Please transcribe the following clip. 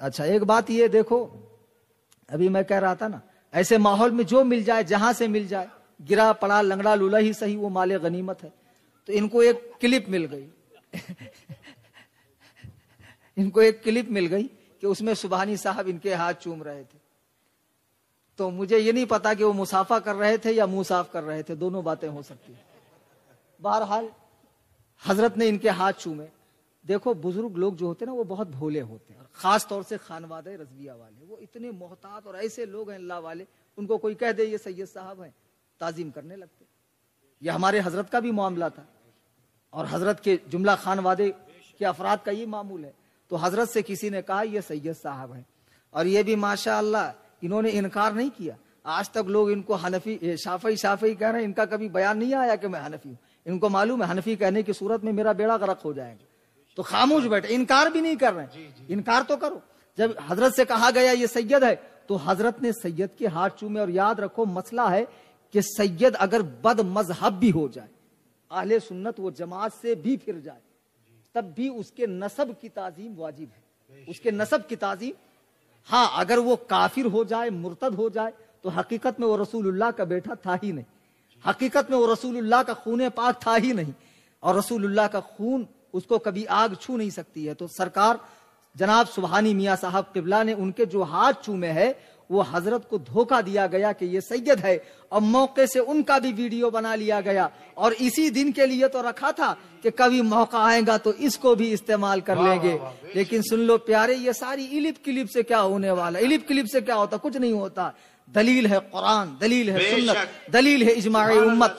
اچھا ایک بات یہ دیکھو، ابھی میں کہہ رہا تھا نا، ایسے ماحول میں جو مل جائے، جہاں سے مل جائے، گرا پڑا لنگڑا لولا ہی صحیح، وہ مال غنیمت ہے۔ تو ان کو ایک کلپ مل گئی۔ ان کو ایک کلپ مل گئی کہ اس میں سبحانی صاحب ان کے ہاتھ چوم رہے تھے۔ تو مجھے یہ نہیں پتا کہ وہ مسافہ کر رہے تھے یا منہ صاف کر رہے تھے، دونوں باتیں ہو سکتی ہیں۔ بہرحال، حضرت نے ان کے ہاتھ چومے۔ دیکھو، بزرگ لوگ جو ہوتے ہیں نا، وہ بہت بھولے ہوتے ہیں۔ اور خاص طور سے خانواد رضویہ والے۔ وہ اتنے محتاط اور ایسے لوگ ہیں اللہ والے، ان کو کوئی کہہ دے، یہ سید صاحب ہیں، تعظیم کرنے لگتے یہ ہمارے حضرت کا بھی معاملہ تھا۔ اور حضرت کے جملہ خانوادے کے افراد کا یہ معمول ہے۔ تو حضرت سے کسی نے کہا، یہ سید صاحب ہیں۔ اور یہ بھی ماشاء اللہ انہوں نے انکار نہیں کیا۔ آج تک لوگ ان کو حنفی شافی شافی کہہ رہے ہیں۔ ان کا کبھی بیان نہیں آیا کہ میں حنفی ہوں۔ ان کو معلوم ہے، حنفی کہنے کی صورت میں میرا بیڑا غرق ہو جائے گا۔ تو خاموش بیٹھے انکار بھی نہیں کر رہے ہیں۔ انکار تو کرو۔ جب حضرت سے کہا گیا یہ سید ہے تو حضرت نے سید کے ہاتھ چومے اور یاد رکھو مسئلہ ہے کہ سید اگر بد مذہب بھی ہو جائے اہل سنت وہ جماعت سے بھی پھر جائے تب بھی اس کے نصب کی تعظیم واجب ہے۔ اس کے نصب کی تعظیم ہاں اگر وہ کافر ہو جائے مرتد ہو جائے تو حقیقت میں وہ رسول اللہ کا بیٹا تھا ہی نہیں۔ حقیقت میں وہ رسول اللہ کا خون پاک تھا ہی نہیں۔ اور رسول اللہ کا خون اس کو کبھی آگ چھو نہیں سکتی ہے۔ تو سرکار جناب سبحانی میاں صاحب قبلہ نے ان کے جو ہاتھ چومے ہے وہ حضرت کو دھوکہ دیا گیا کہ یہ سید ہے۔ اور موقع سے ان کا بھی ویڈیو بنا لیا گیا۔ اور اسی دن کے لیے تو رکھا تھا کہ کبھی موقع آئے گا تو اس کو بھی استعمال کر لیں گے۔ لیکن سن لو پیارے یہ ساری الپ کلپ سے کیا ہونے والا الپ کلپ سے کیا ہوتا؟ کچھ نہیں ہوتا۔ دلیل ہے قرآن دلیل ہے سنت دلیل ہے اجماع امت۔